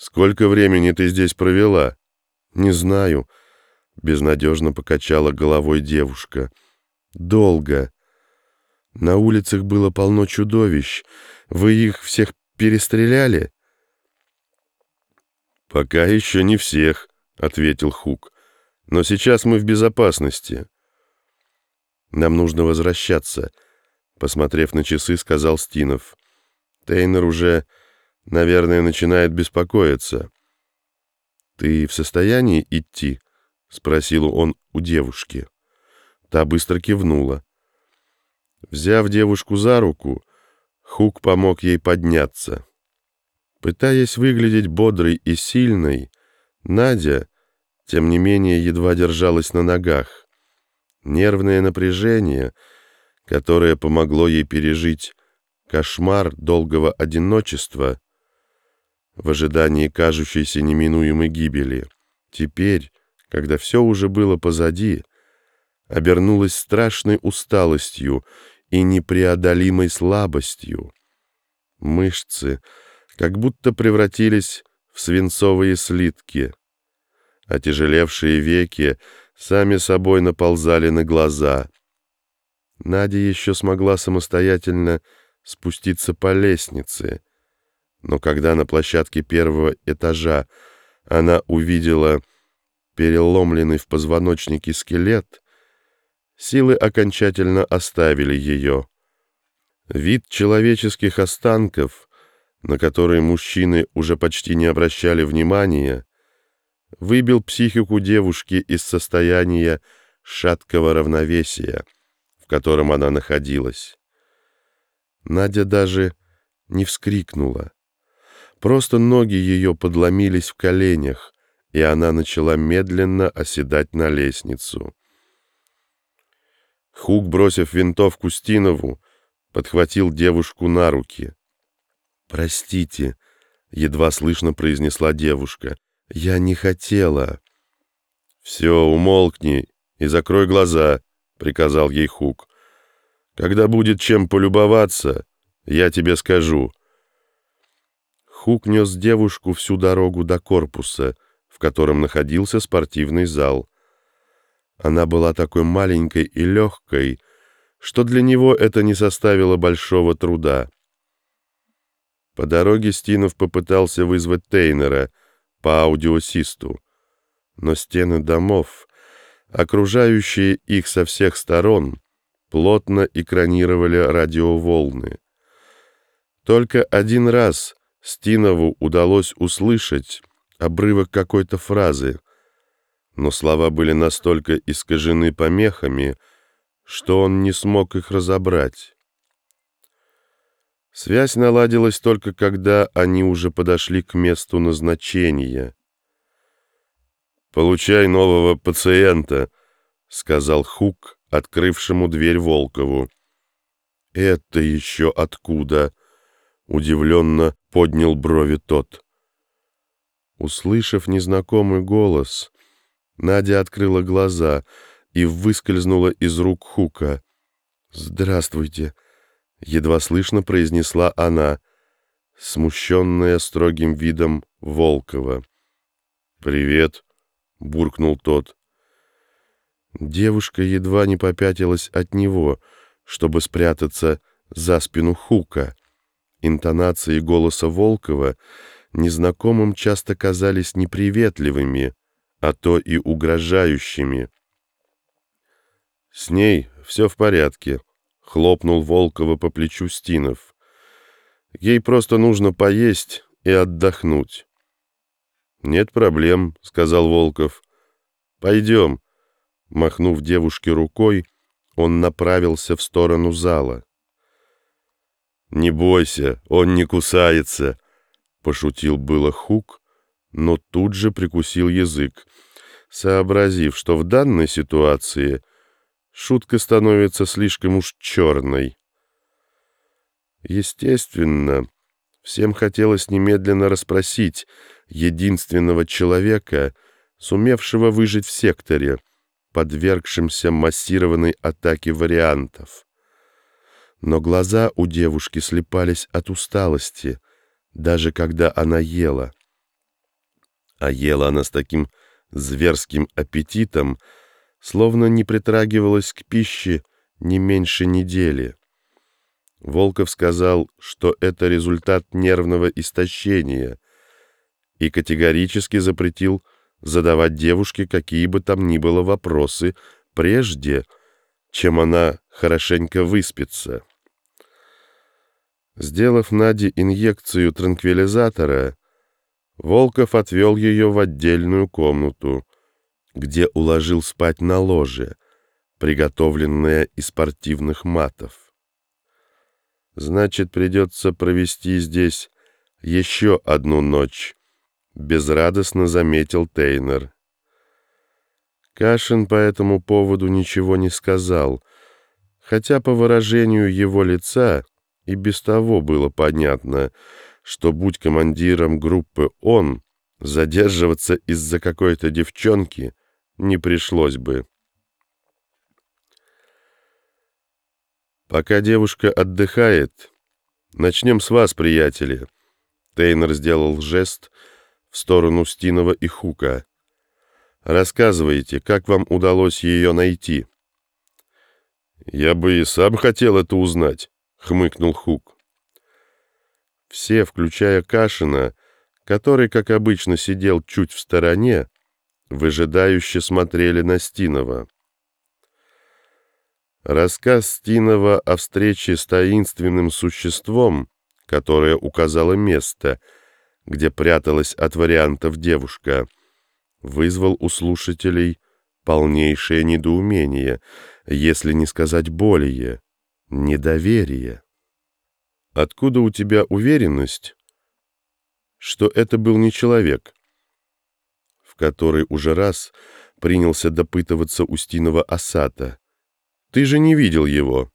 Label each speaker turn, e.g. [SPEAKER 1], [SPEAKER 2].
[SPEAKER 1] «Сколько времени ты здесь провела?»
[SPEAKER 2] «Не знаю», — безнадежно покачала головой девушка. «Долго. На улицах было полно чудовищ. Вы их всех перестреляли?»
[SPEAKER 1] «Пока еще не всех», — ответил Хук. «Но сейчас мы в безопасности».
[SPEAKER 2] «Нам нужно возвращаться», — посмотрев на часы, сказал Стинов. «Тейнер уже, наверное, начинает беспокоиться». «Ты в состоянии идти?» — спросил он у девушки. Та быстро кивнула. Взяв девушку за руку, Хук помог ей подняться. Пытаясь выглядеть бодрой и сильной, Надя, тем не менее, едва держалась на ногах. Нервное напряжение, которое помогло ей пережить кошмар долгого одиночества в ожидании кажущейся неминуемой гибели, теперь, когда все уже было позади, обернулось страшной усталостью и непреодолимой слабостью. Мышцы — как будто превратились в свинцовые слитки. Отяжелевшие веки сами собой наползали на глаза. Надя еще смогла самостоятельно спуститься по лестнице, но когда на площадке первого этажа она увидела переломленный в позвоночнике скелет, силы окончательно оставили ее. Вид человеческих останков на которые мужчины уже почти не обращали внимания, выбил психику девушки из состояния шаткого равновесия, в котором она находилась. Надя даже не вскрикнула. Просто ноги ее подломились в коленях, и она начала медленно оседать на лестницу. Хук, бросив винтовку Стинову, подхватил девушку на руки — «Простите», — едва слышно произнесла девушка. «Я не хотела».
[SPEAKER 1] «Все, умолкни и закрой глаза», — приказал ей Хук. «Когда будет чем полюбоваться, я тебе скажу».
[SPEAKER 2] Хук нес девушку всю дорогу до корпуса, в котором находился спортивный зал. Она была такой маленькой и легкой, что для него это не составило большого труда. По дороге Стинов попытался вызвать Тейнера по аудиосисту, но стены домов, окружающие их со всех сторон, плотно экранировали радиоволны. Только один раз Стинову удалось услышать обрывок какой-то фразы, но слова были настолько искажены помехами, что он не смог их разобрать. Связь наладилась только когда они уже подошли к месту назначения.
[SPEAKER 1] «Получай нового пациента», — сказал Хук, открывшему дверь Волкову.
[SPEAKER 2] «Это еще откуда?» — удивленно поднял брови тот. Услышав незнакомый голос, Надя открыла глаза и выскользнула из рук Хука. «Здравствуйте!» едва слышно произнесла она, смущенная строгим видом Волкова.
[SPEAKER 1] «Привет», — буркнул тот.
[SPEAKER 2] Девушка едва не попятилась от него, чтобы спрятаться за спину Хука. Интонации голоса Волкова незнакомым часто казались неприветливыми, а то и угрожающими.
[SPEAKER 1] «С ней все в порядке», хлопнул Волкова по плечу Стинов. Ей просто нужно поесть и отдохнуть. Нет проблем, сказал Волков. Пойдем. Махнув девушке рукой, он направился в сторону зала. «Не бойся, он не кусается», — пошутил было Хук, но тут же прикусил язык, сообразив, что в данной ситуации шутка становится слишком уж черной. Естественно, всем хотелось немедленно расспросить единственного человека, сумевшего выжить в секторе, подвергшемся массированной атаке вариантов. Но глаза у девушки слепались от усталости, даже когда она ела.
[SPEAKER 2] А ела она с таким зверским аппетитом, словно не притрагивалась к пище не меньше недели. Волков сказал, что это результат нервного истощения, и категорически запретил задавать девушке какие бы там ни было вопросы прежде, чем она хорошенько выспится. Сделав Наде инъекцию транквилизатора, Волков отвел ее в отдельную комнату, где уложил спать на ложе, приготовленное из спортивных матов. Значит, придется провести здесь еще одну ночь, безрадостно заметил Тейнер. Кашин по этому поводу ничего не сказал, хотя по выражению его лица и без того было понятно, что, будь командиром группы он, задерживаться из-за какой-то девчонки не пришлось бы. Пока девушка отдыхает, начнем с вас, приятели. Тейнер сделал жест в сторону Стинова и Хука. Рассказывайте, как вам удалось ее найти. Я бы и сам хотел это узнать, хмыкнул Хук. Все, включая Кашина, который, как обычно, сидел чуть в стороне, выжидающе смотрели на Стинова. Рассказ Стинова о встрече с таинственным существом, которое указало место, где пряталась от вариантов девушка, вызвал у слушателей полнейшее недоумение, если не сказать более, недоверие. Откуда у тебя уверенность, что это был не человек, в который уже раз принялся допытываться Устинова Асата? Ты же не видел его.